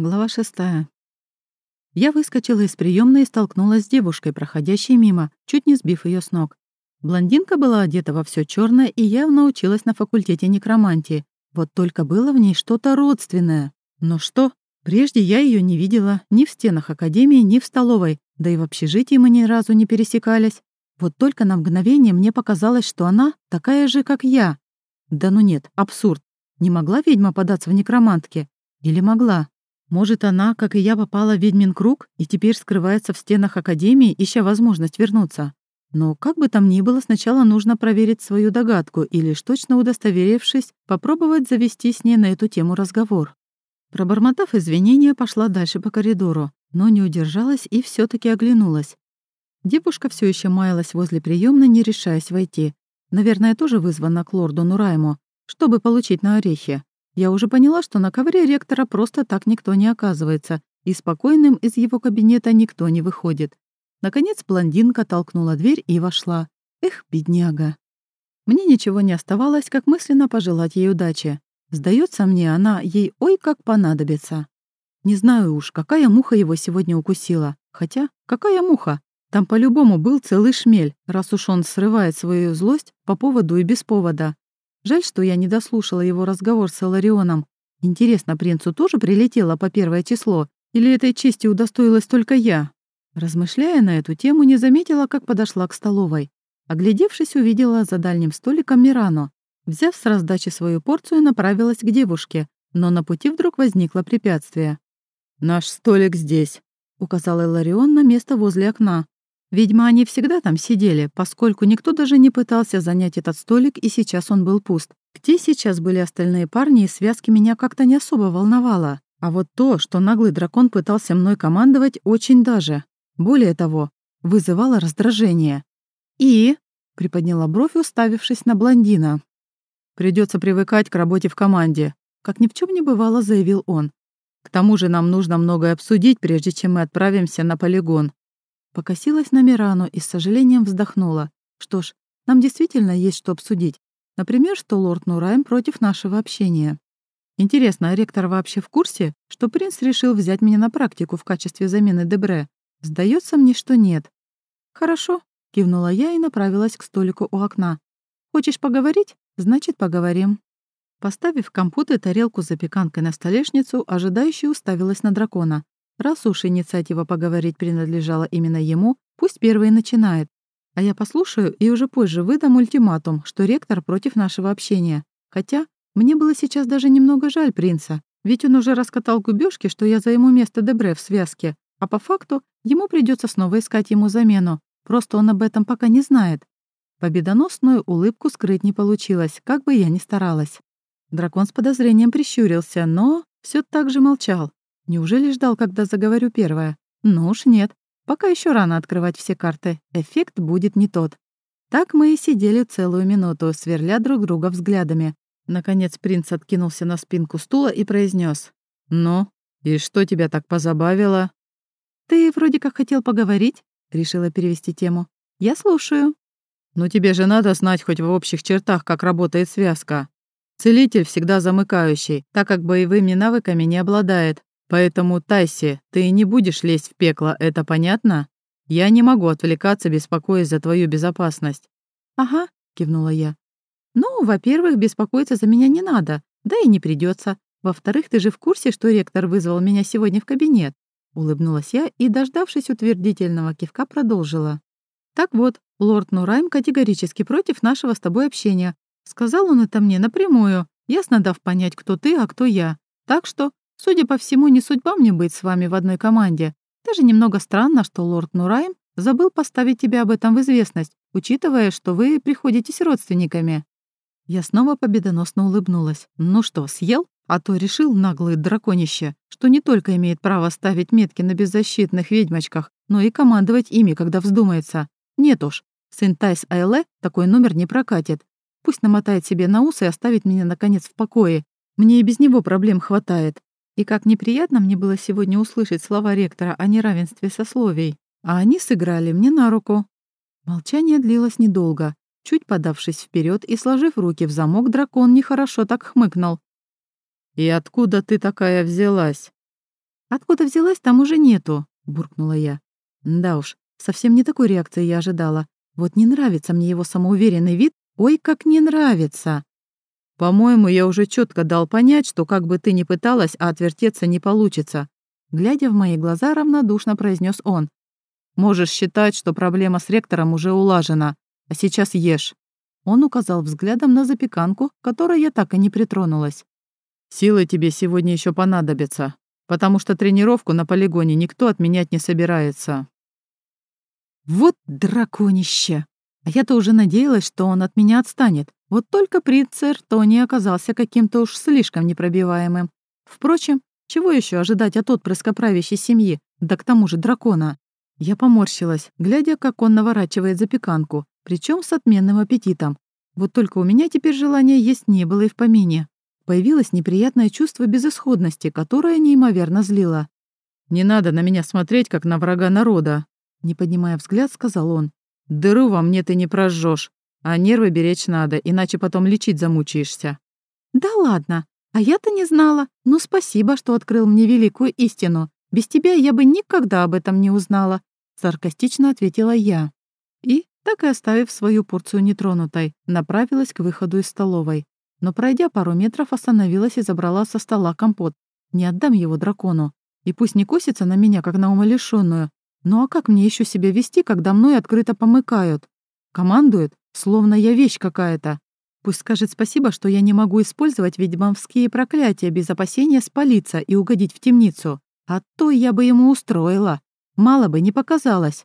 Глава шестая. Я выскочила из приемной и столкнулась с девушкой, проходящей мимо, чуть не сбив ее с ног. Блондинка была одета во все черное и явно училась на факультете некромантии. Вот только было в ней что-то родственное. Но что? Прежде я ее не видела ни в стенах академии, ни в столовой, да и в общежитии мы ни разу не пересекались. Вот только на мгновение мне показалось, что она такая же, как я. Да ну нет, абсурд. Не могла ведьма податься в некромантке? Или могла? Может, она, как и я, попала в ведьмин круг и теперь скрывается в стенах Академии, ища возможность вернуться. Но как бы там ни было, сначала нужно проверить свою догадку и лишь точно удостоверившись, попробовать завести с ней на эту тему разговор. Пробормотав извинения, пошла дальше по коридору, но не удержалась и все таки оглянулась. Девушка все еще маялась возле приемной, не решаясь войти. Наверное, тоже вызвана к лорду Нурайму, чтобы получить на орехи. Я уже поняла, что на ковре ректора просто так никто не оказывается, и спокойным из его кабинета никто не выходит. Наконец блондинка толкнула дверь и вошла. Эх, бедняга. Мне ничего не оставалось, как мысленно пожелать ей удачи. Сдается мне, она ей ой как понадобится. Не знаю уж, какая муха его сегодня укусила. Хотя, какая муха? Там по-любому был целый шмель, раз уж он срывает свою злость по поводу и без повода. Жаль, что я не дослушала его разговор с Эларионом. Интересно, принцу тоже прилетело по первое число? Или этой чести удостоилась только я? Размышляя на эту тему, не заметила, как подошла к столовой. Оглядевшись, увидела за дальним столиком Мирану. Взяв с раздачи свою порцию, направилась к девушке, но на пути вдруг возникло препятствие. «Наш столик здесь», — указал Эларион на место возле окна. Видимо, они всегда там сидели, поскольку никто даже не пытался занять этот столик, и сейчас он был пуст. Где сейчас были остальные парни, и связки меня как-то не особо волновало. А вот то, что наглый дракон пытался мной командовать, очень даже. Более того, вызывало раздражение. «И?» — приподняла бровь, уставившись на блондина. Придется привыкать к работе в команде», — как ни в чем не бывало, заявил он. «К тому же нам нужно многое обсудить, прежде чем мы отправимся на полигон. Покосилась на Мирану и с сожалением вздохнула. Что ж, нам действительно есть что обсудить. Например, что лорд Нурайм против нашего общения. Интересно, а ректор вообще в курсе, что принц решил взять меня на практику в качестве замены Дебре? Сдается мне, что нет. Хорошо, кивнула я и направилась к столику у окна. Хочешь поговорить? Значит, поговорим. Поставив компот и тарелку с запеканкой на столешницу, ожидающая уставилась на дракона. Раз уж инициатива поговорить принадлежала именно ему, пусть первый начинает. А я послушаю и уже позже выдам ультиматум, что ректор против нашего общения. Хотя мне было сейчас даже немного жаль принца, ведь он уже раскатал губёшки, что я займу место Дебре в связке, а по факту ему придется снова искать ему замену. Просто он об этом пока не знает. Победоносную улыбку скрыть не получилось, как бы я ни старалась. Дракон с подозрением прищурился, но все так же молчал. Неужели ждал, когда заговорю первая? Ну уж нет. Пока еще рано открывать все карты. Эффект будет не тот. Так мы и сидели целую минуту, сверля друг друга взглядами. Наконец принц откинулся на спинку стула и произнес: «Ну, и что тебя так позабавило?» «Ты вроде как хотел поговорить», — решила перевести тему. «Я слушаю». «Ну тебе же надо знать хоть в общих чертах, как работает связка. Целитель всегда замыкающий, так как боевыми навыками не обладает. Поэтому, Тайси, ты не будешь лезть в пекло, это понятно? Я не могу отвлекаться, беспокоясь за твою безопасность». «Ага», — кивнула я. «Ну, во-первых, беспокоиться за меня не надо, да и не придется. Во-вторых, ты же в курсе, что ректор вызвал меня сегодня в кабинет?» Улыбнулась я и, дождавшись утвердительного кивка, продолжила. «Так вот, лорд Нурайм категорически против нашего с тобой общения. Сказал он это мне напрямую, ясно дав понять, кто ты, а кто я. Так что Судя по всему, не судьба мне быть с вами в одной команде. Даже немного странно, что лорд Нурайм забыл поставить тебя об этом в известность, учитывая, что вы приходитесь родственниками». Я снова победоносно улыбнулась. «Ну что, съел? А то решил, наглый драконище, что не только имеет право ставить метки на беззащитных ведьмочках, но и командовать ими, когда вздумается. Нет уж, сын Тайс Айле такой номер не прокатит. Пусть намотает себе на ус и оставит меня, наконец, в покое. Мне и без него проблем хватает. И как неприятно мне было сегодня услышать слова ректора о неравенстве сословий, а они сыграли мне на руку. Молчание длилось недолго. Чуть подавшись вперед и сложив руки в замок, дракон нехорошо так хмыкнул. «И откуда ты такая взялась?» «Откуда взялась, там уже нету», — буркнула я. Да уж, совсем не такой реакции я ожидала. Вот не нравится мне его самоуверенный вид, ой, как не нравится. По-моему, я уже четко дал понять, что как бы ты ни пыталась, а отвертеться не получится. Глядя в мои глаза, равнодушно произнес он. Можешь считать, что проблема с ректором уже улажена, а сейчас ешь. Он указал взглядом на запеканку, которой я так и не притронулась. Силы тебе сегодня еще понадобятся, потому что тренировку на полигоне никто отменять не собирается. Вот драконище! А я-то уже надеялась, что он от меня отстанет. Вот только принц Эртони оказался каким-то уж слишком непробиваемым. Впрочем, чего еще ожидать от отпрыска правящей семьи, да к тому же дракона? Я поморщилась, глядя, как он наворачивает запеканку, причем с отменным аппетитом. Вот только у меня теперь желания есть не было и в помине. Появилось неприятное чувство безысходности, которое неимоверно злило. «Не надо на меня смотреть, как на врага народа», — не поднимая взгляд, сказал он. «Дыру во мне ты не прожжешь, а нервы беречь надо, иначе потом лечить замучаешься». «Да ладно, а я-то не знала. Ну, спасибо, что открыл мне великую истину. Без тебя я бы никогда об этом не узнала», — саркастично ответила я. И, так и оставив свою порцию нетронутой, направилась к выходу из столовой. Но, пройдя пару метров, остановилась и забрала со стола компот. Не отдам его дракону. И пусть не косится на меня, как на умалишённую. Ну а как мне еще себя вести, когда мной открыто помыкают? Командуют, словно я вещь какая-то. Пусть скажет спасибо, что я не могу использовать ведьмовские проклятия без опасения спалиться и угодить в темницу. А то я бы ему устроила. Мало бы не показалось.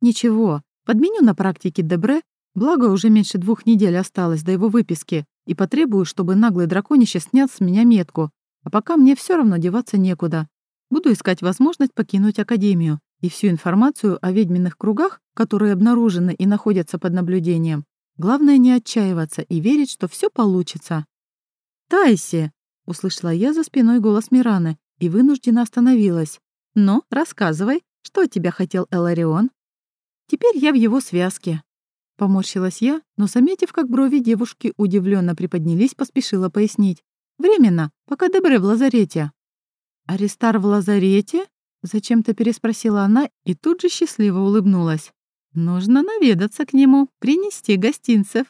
Ничего, подменю на практике Дебре, благо уже меньше двух недель осталось до его выписки, и потребую, чтобы наглый драконище снял с меня метку. А пока мне все равно деваться некуда. Буду искать возможность покинуть Академию и всю информацию о ведьминых кругах, которые обнаружены и находятся под наблюдением. Главное не отчаиваться и верить, что все получится. «Тайси!» — услышала я за спиной голос Мираны и вынуждена остановилась. «Ну, рассказывай, что от тебя хотел Эларион?» «Теперь я в его связке». Поморщилась я, но, заметив, как брови девушки удивленно приподнялись, поспешила пояснить. «Временно, пока Дебре в лазарете». «Аристар в лазарете?» Зачем-то переспросила она и тут же счастливо улыбнулась. «Нужно наведаться к нему, принести гостинцев».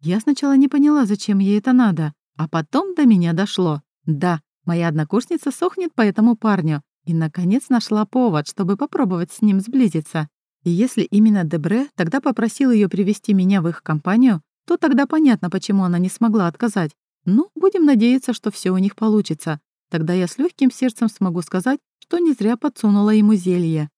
Я сначала не поняла, зачем ей это надо, а потом до меня дошло. Да, моя однокурсница сохнет по этому парню и, наконец, нашла повод, чтобы попробовать с ним сблизиться. И если именно Дебре тогда попросил ее привести меня в их компанию, то тогда понятно, почему она не смогла отказать. Ну, будем надеяться, что все у них получится. Тогда я с легким сердцем смогу сказать, что не зря подсунула ему зелье.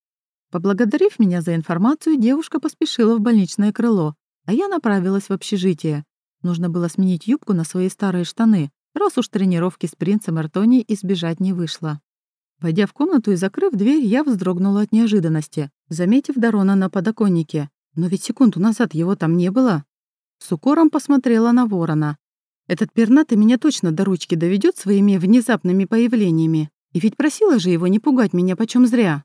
Поблагодарив меня за информацию, девушка поспешила в больничное крыло, а я направилась в общежитие. Нужно было сменить юбку на свои старые штаны, раз уж тренировки с принцем Артони избежать не вышло. Войдя в комнату и закрыв дверь, я вздрогнула от неожиданности, заметив Дарона на подоконнике. Но ведь секунду назад его там не было. С укором посмотрела на ворона. Этот пернатый меня точно до ручки доведет своими внезапными появлениями. И ведь просила же его не пугать меня почем зря.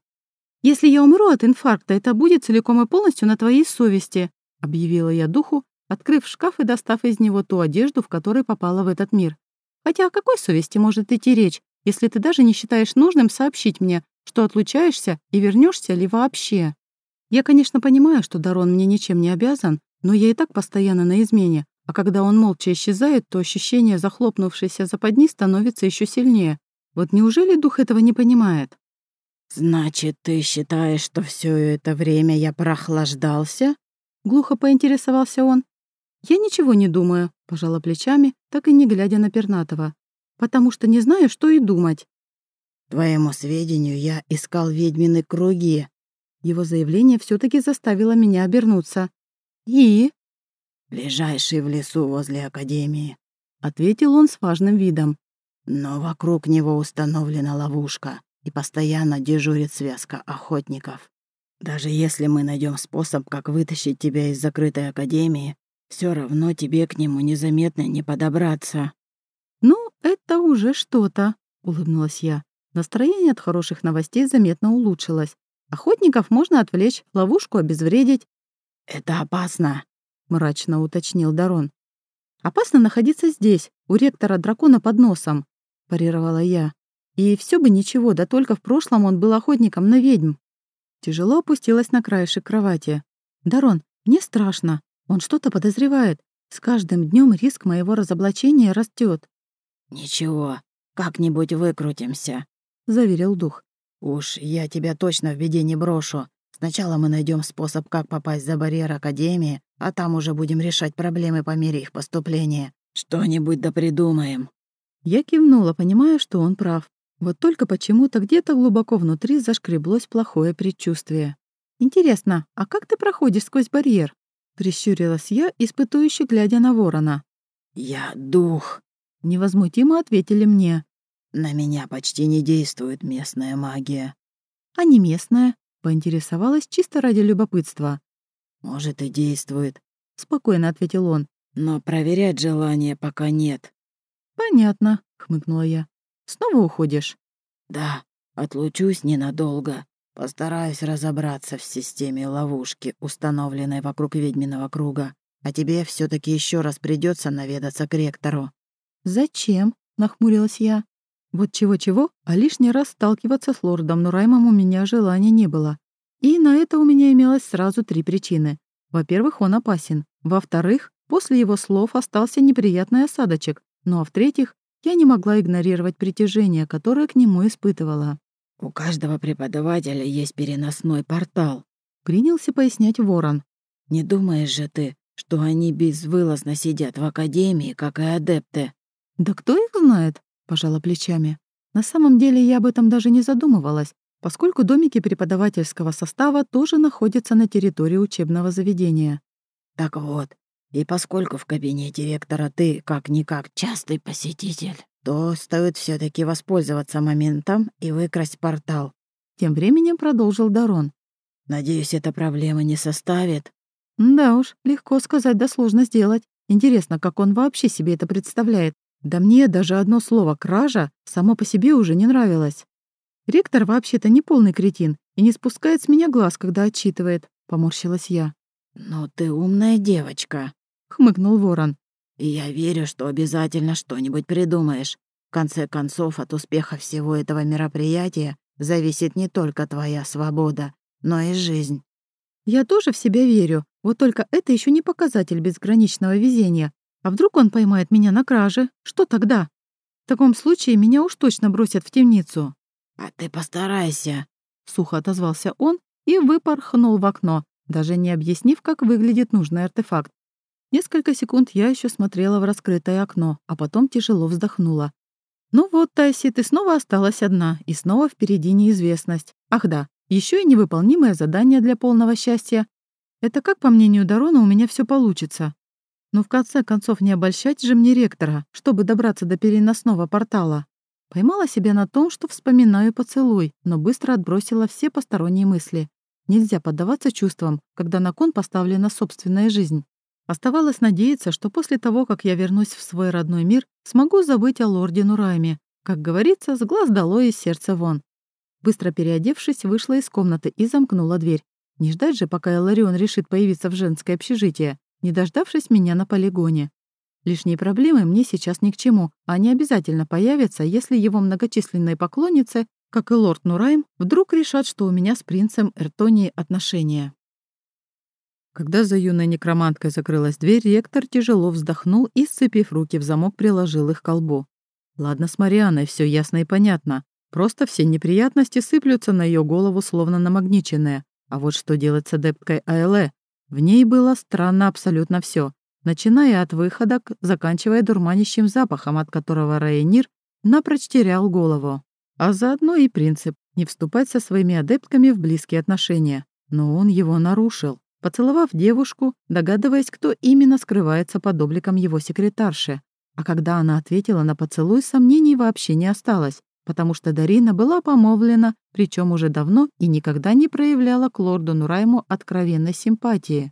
«Если я умру от инфаркта, это будет целиком и полностью на твоей совести», объявила я духу, открыв шкаф и достав из него ту одежду, в которой попала в этот мир. «Хотя о какой совести может идти речь, если ты даже не считаешь нужным сообщить мне, что отлучаешься и вернешься ли вообще?» Я, конечно, понимаю, что Дарон мне ничем не обязан, но я и так постоянно на измене, а когда он молча исчезает, то ощущение захлопнувшейся западни становится еще сильнее. Вот неужели дух этого не понимает? «Значит, ты считаешь, что все это время я прохлаждался?» Глухо поинтересовался он. «Я ничего не думаю», — пожала плечами, так и не глядя на Пернатова. «Потому что не знаю, что и думать». «Твоему сведению, я искал ведьмины круги». Его заявление все таки заставило меня обернуться. «И?» «Ближайший в лесу возле Академии», — ответил он с важным видом. Но вокруг него установлена ловушка, и постоянно дежурит связка охотников. Даже если мы найдем способ, как вытащить тебя из закрытой академии, все равно тебе к нему незаметно не подобраться. Ну, это уже что-то, улыбнулась я. Настроение от хороших новостей заметно улучшилось. Охотников можно отвлечь, ловушку обезвредить. Это опасно, мрачно уточнил Дарон. Опасно находиться здесь, у ректора дракона под носом парировала я. И все бы ничего, да только в прошлом он был охотником на ведьм. Тяжело опустилась на краешек кровати. «Дарон, мне страшно. Он что-то подозревает. С каждым днем риск моего разоблачения растет. «Ничего, как-нибудь выкрутимся», — заверил дух. «Уж я тебя точно в беде не брошу. Сначала мы найдем способ, как попасть за барьер Академии, а там уже будем решать проблемы по мере их поступления. Что-нибудь да придумаем». Я кивнула, понимая, что он прав. Вот только почему-то где-то глубоко внутри зашкреблось плохое предчувствие. «Интересно, а как ты проходишь сквозь барьер?» Прищурилась я, испытующе глядя на ворона. «Я дух», — невозмутимо ответили мне. «На меня почти не действует местная магия». «А не местная?» — поинтересовалась чисто ради любопытства. «Может, и действует», — спокойно ответил он. «Но проверять желания пока нет». «Понятно», — хмыкнула я. «Снова уходишь?» «Да, отлучусь ненадолго. Постараюсь разобраться в системе ловушки, установленной вокруг ведьминого круга. А тебе все таки еще раз придется наведаться к ректору». «Зачем?» — нахмурилась я. Вот чего-чего, а лишний раз сталкиваться с лордом Нураймом у меня желания не было. И на это у меня имелось сразу три причины. Во-первых, он опасен. Во-вторых, после его слов остался неприятный осадочек. Ну а в-третьих, я не могла игнорировать притяжение, которое к нему испытывала. «У каждого преподавателя есть переносной портал», — принялся пояснять Ворон. «Не думаешь же ты, что они безвылазно сидят в академии, как и адепты?» «Да кто их знает?» пожала плечами. На самом деле я об этом даже не задумывалась, поскольку домики преподавательского состава тоже находятся на территории учебного заведения. Так вот, и поскольку в кабинете ректора ты, как-никак, частый посетитель, то стоит все таки воспользоваться моментом и выкрасть портал. Тем временем продолжил Дарон. Надеюсь, эта проблема не составит. Да уж, легко сказать, да сложно сделать. Интересно, как он вообще себе это представляет. Да мне даже одно слово «кража» само по себе уже не нравилось. Ректор вообще-то не полный кретин и не спускает с меня глаз, когда отчитывает, — поморщилась я. «Но ты умная девочка», — хмыкнул ворон. «И я верю, что обязательно что-нибудь придумаешь. В конце концов, от успеха всего этого мероприятия зависит не только твоя свобода, но и жизнь». «Я тоже в себя верю, вот только это еще не показатель безграничного везения, а вдруг он поймает меня на краже? Что тогда? В таком случае меня уж точно бросят в темницу. «А ты постарайся», — сухо отозвался он и выпорхнул в окно, даже не объяснив, как выглядит нужный артефакт. Несколько секунд я еще смотрела в раскрытое окно, а потом тяжело вздохнула. «Ну вот, Тайси, ты снова осталась одна, и снова впереди неизвестность. Ах да, еще и невыполнимое задание для полного счастья. Это как, по мнению Дарона, у меня все получится?» Но в конце концов не обольщать же мне ректора, чтобы добраться до переносного портала. Поймала себя на том, что вспоминаю поцелуй, но быстро отбросила все посторонние мысли. Нельзя поддаваться чувствам, когда на кон поставлена собственная жизнь. Оставалось надеяться, что после того, как я вернусь в свой родной мир, смогу забыть о лорде Нурайме. Как говорится, с глаз долой и сердца вон. Быстро переодевшись, вышла из комнаты и замкнула дверь. Не ждать же, пока Эларион решит появиться в женское общежитие не дождавшись меня на полигоне. Лишние проблемы мне сейчас ни к чему, они обязательно появятся, если его многочисленные поклонницы, как и лорд Нурайм, вдруг решат, что у меня с принцем Эртонии отношения. Когда за юной некроманткой закрылась дверь, ректор тяжело вздохнул и, сцепив руки в замок, приложил их к колбу. Ладно, с Марианой все ясно и понятно. Просто все неприятности сыплются на ее голову, словно намагниченные. А вот что делать с адепткой Айле? В ней было странно абсолютно все, начиная от выходок, заканчивая дурманящим запахом, от которого Рейнир напрочь терял голову. А заодно и принцип не вступать со своими адептками в близкие отношения. Но он его нарушил, поцеловав девушку, догадываясь, кто именно скрывается под обликом его секретарши. А когда она ответила на поцелуй, сомнений вообще не осталось потому что Дарина была помолвлена, причем уже давно и никогда не проявляла к лорду Нурайму откровенной симпатии.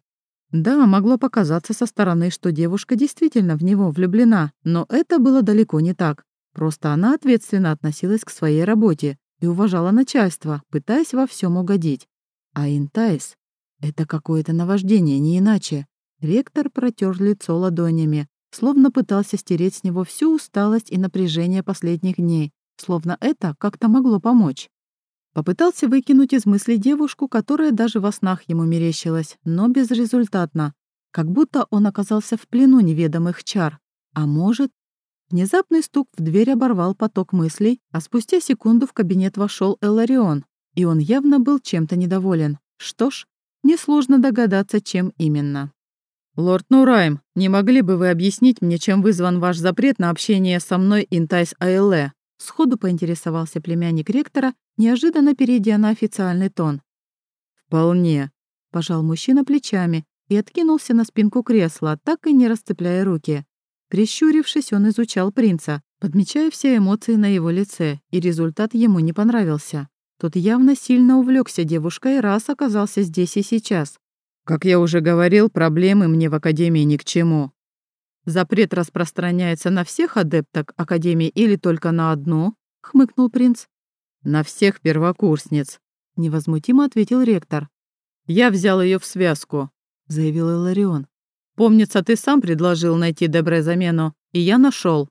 Да, могло показаться со стороны, что девушка действительно в него влюблена, но это было далеко не так. Просто она ответственно относилась к своей работе и уважала начальство, пытаясь во всем угодить. А Интайс — это какое-то наваждение, не иначе. Ректор протер лицо ладонями, словно пытался стереть с него всю усталость и напряжение последних дней, словно это как-то могло помочь. Попытался выкинуть из мыслей девушку, которая даже во снах ему мерещилась, но безрезультатно, как будто он оказался в плену неведомых чар. А может... Внезапный стук в дверь оборвал поток мыслей, а спустя секунду в кабинет вошел Эларион, и он явно был чем-то недоволен. Что ж, несложно догадаться, чем именно. «Лорд Нурайм, не могли бы вы объяснить мне, чем вызван ваш запрет на общение со мной Интайс Айле?» Сходу поинтересовался племянник ректора, неожиданно перейдя на официальный тон. «Вполне», — пожал мужчина плечами и откинулся на спинку кресла, так и не расцепляя руки. Прищурившись, он изучал принца, подмечая все эмоции на его лице, и результат ему не понравился. Тот явно сильно увлекся девушкой, раз оказался здесь и сейчас. Как я уже говорил, проблемы мне в Академии ни к чему. Запрет распространяется на всех адепток Академии или только на одну? хмыкнул принц. На всех первокурсниц, невозмутимо ответил ректор. Я взял ее в связку, заявил Иларион. Помнится, ты сам предложил найти Дебре замену, и я нашел.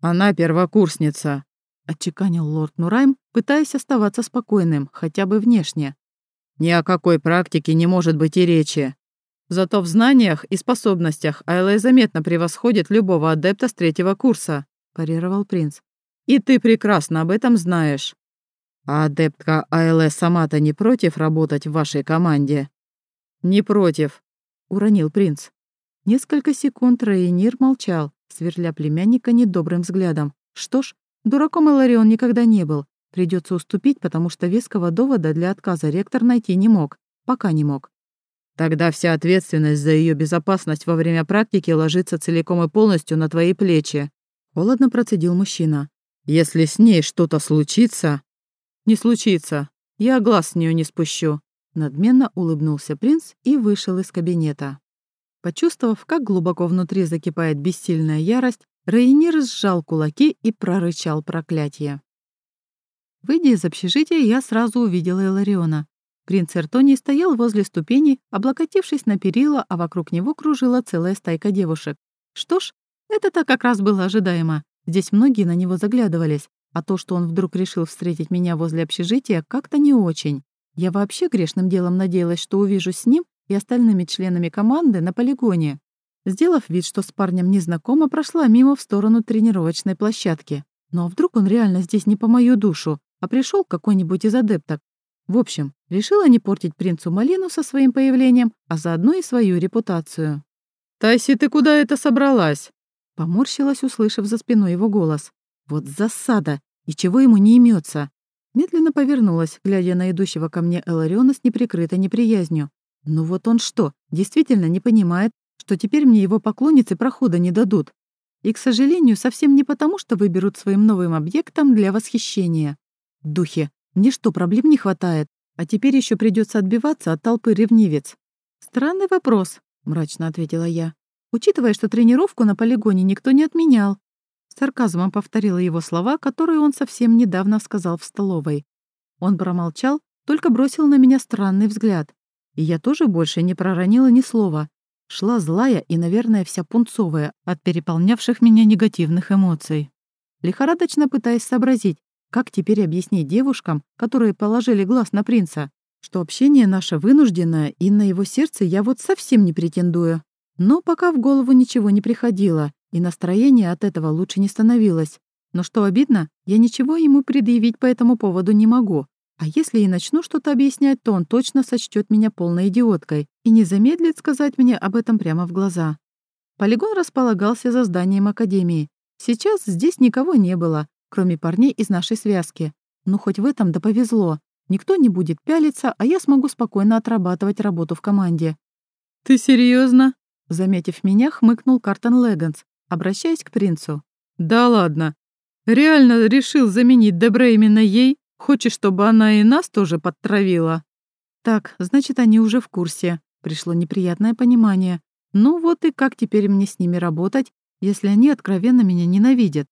Она первокурсница, отчеканил лорд Нурайм, пытаясь оставаться спокойным, хотя бы внешне. Ни о какой практике не может быть и речи. Зато в знаниях и способностях Айлэ заметно превосходит любого адепта с третьего курса», – парировал принц. «И ты прекрасно об этом знаешь. А адептка Айлэ сама-то не против работать в вашей команде?» «Не против», – уронил принц. Несколько секунд Рейнир молчал, сверля племянника недобрым взглядом. Что ж, дураком Иларион никогда не был. Придется уступить, потому что веского довода для отказа ректор найти не мог. Пока не мог. Тогда вся ответственность за ее безопасность во время практики ложится целиком и полностью на твои плечи. Холодно процедил мужчина. Если с ней что-то случится... Не случится. Я глаз с нее не спущу. Надменно улыбнулся принц и вышел из кабинета. Почувствовав, как глубоко внутри закипает бессильная ярость, Рейнир сжал кулаки и прорычал проклятие. Выйдя из общежития, я сразу увидела Элариона. Принц Эртоний стоял возле ступени, облокотившись на перила, а вокруг него кружила целая стайка девушек. Что ж, это-то как раз было ожидаемо. Здесь многие на него заглядывались, а то, что он вдруг решил встретить меня возле общежития, как-то не очень. Я вообще грешным делом надеялась, что увижу с ним и остальными членами команды на полигоне. Сделав вид, что с парнем незнакома, прошла мимо в сторону тренировочной площадки. Но вдруг он реально здесь не по мою душу, а пришел какой-нибудь из адепток. В общем, решила не портить принцу Малину со своим появлением, а заодно и свою репутацию. «Тайси, ты куда это собралась?» Поморщилась, услышав за спиной его голос. «Вот засада! И чего ему не имется? Медленно повернулась, глядя на идущего ко мне Элариона с неприкрытой неприязнью. Ну вот он что, действительно не понимает, что теперь мне его поклонницы прохода не дадут? И, к сожалению, совсем не потому, что выберут своим новым объектом для восхищения. Духи, мне что, проблем не хватает? А теперь еще придется отбиваться от толпы ревнивец. Странный вопрос, мрачно ответила я. Учитывая, что тренировку на полигоне никто не отменял. Сарказмом повторила его слова, которые он совсем недавно сказал в столовой. Он промолчал, только бросил на меня странный взгляд. И я тоже больше не проронила ни слова. Шла злая и, наверное, вся пунцовая от переполнявших меня негативных эмоций. Лихорадочно пытаясь сообразить, как теперь объяснить девушкам, которые положили глаз на принца, что общение наше вынужденное, и на его сердце я вот совсем не претендую. Но пока в голову ничего не приходило, и настроение от этого лучше не становилось. Но что обидно, я ничего ему предъявить по этому поводу не могу, а если и начну что-то объяснять, то он точно сочтет меня полной идиоткой и не замедлит сказать мне об этом прямо в глаза. Полигон располагался за зданием Академии. Сейчас здесь никого не было, кроме парней из нашей связки. Ну, хоть в этом да повезло. Никто не будет пялиться, а я смогу спокойно отрабатывать работу в команде. «Ты серьезно? Заметив меня, хмыкнул Картон Легганс, обращаясь к принцу. «Да ладно. Реально решил заменить Дебре именно ей? Хочешь, чтобы она и нас тоже подтравила?» «Так, значит, они уже в курсе». Пришло неприятное понимание. «Ну вот и как теперь мне с ними работать, если они откровенно меня ненавидят?»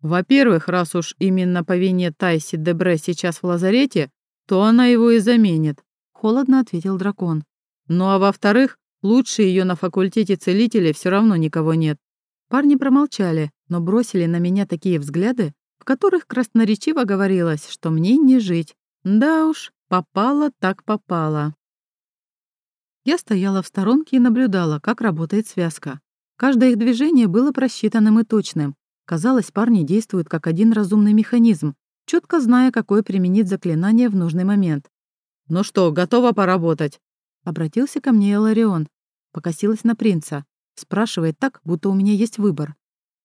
«Во-первых, раз уж именно по вине Тайси Дебре сейчас в лазарете, то она его и заменит», — холодно ответил дракон. «Ну а во-вторых, лучше ее на факультете целителей все равно никого нет». Парни промолчали, но бросили на меня такие взгляды, в которых красноречиво говорилось, что мне не жить. Да уж, попало так попало. Я стояла в сторонке и наблюдала, как работает связка. Каждое их движение было просчитанным и точным. Казалось, парни действуют как один разумный механизм, четко зная, какое применить заклинание в нужный момент. «Ну что, готова поработать?» Обратился ко мне Эларион. Покосилась на принца. Спрашивает так, будто у меня есть выбор.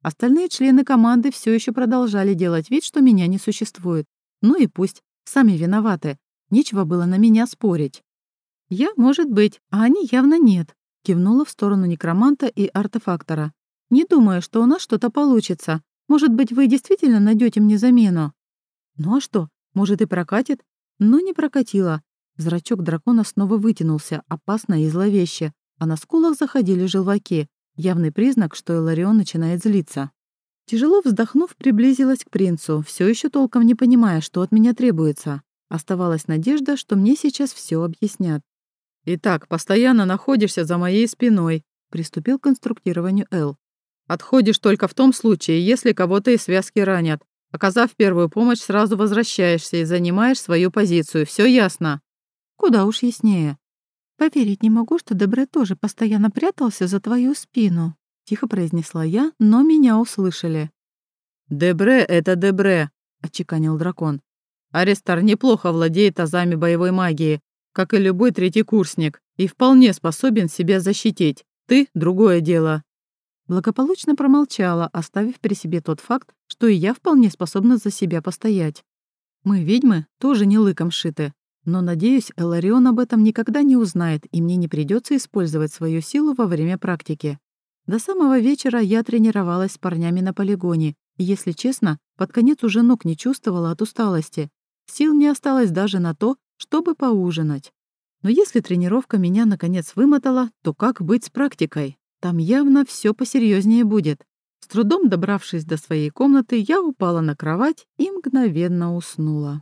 Остальные члены команды все еще продолжали делать вид, что меня не существует. Ну и пусть. Сами виноваты. Нечего было на меня спорить. «Я, может быть, а они явно нет», — кивнула в сторону некроманта и артефактора. «Не думаю, что у нас что-то получится. Может быть, вы действительно найдете мне замену?» «Ну а что? Может, и прокатит?» Но не прокатило. Зрачок дракона снова вытянулся, опасно и зловеще, а на скулах заходили желваки, явный признак, что Эларион начинает злиться. Тяжело вздохнув, приблизилась к принцу, все еще толком не понимая, что от меня требуется. Оставалась надежда, что мне сейчас все объяснят. «Итак, постоянно находишься за моей спиной», — приступил к конструктированию Эл. «Отходишь только в том случае, если кого-то из связки ранят. Оказав первую помощь, сразу возвращаешься и занимаешь свою позицию. Все ясно?» «Куда уж яснее. Поверить не могу, что Дебре тоже постоянно прятался за твою спину», — тихо произнесла я, но меня услышали. «Дебре — это Дебре», — отчеканил дракон. «Арестар неплохо владеет азами боевой магии, как и любой третий курсник, и вполне способен себя защитить. Ты — другое дело». Благополучно промолчала, оставив при себе тот факт, что и я вполне способна за себя постоять. Мы, ведьмы, тоже не лыком шиты, но, надеюсь, Эларион об этом никогда не узнает, и мне не придется использовать свою силу во время практики. До самого вечера я тренировалась с парнями на полигоне, и, если честно, под конец уже ног не чувствовала от усталости. Сил не осталось даже на то, чтобы поужинать. Но если тренировка меня наконец вымотала, то как быть с практикой? Там явно все посерьезнее будет. С трудом добравшись до своей комнаты, я упала на кровать и мгновенно уснула.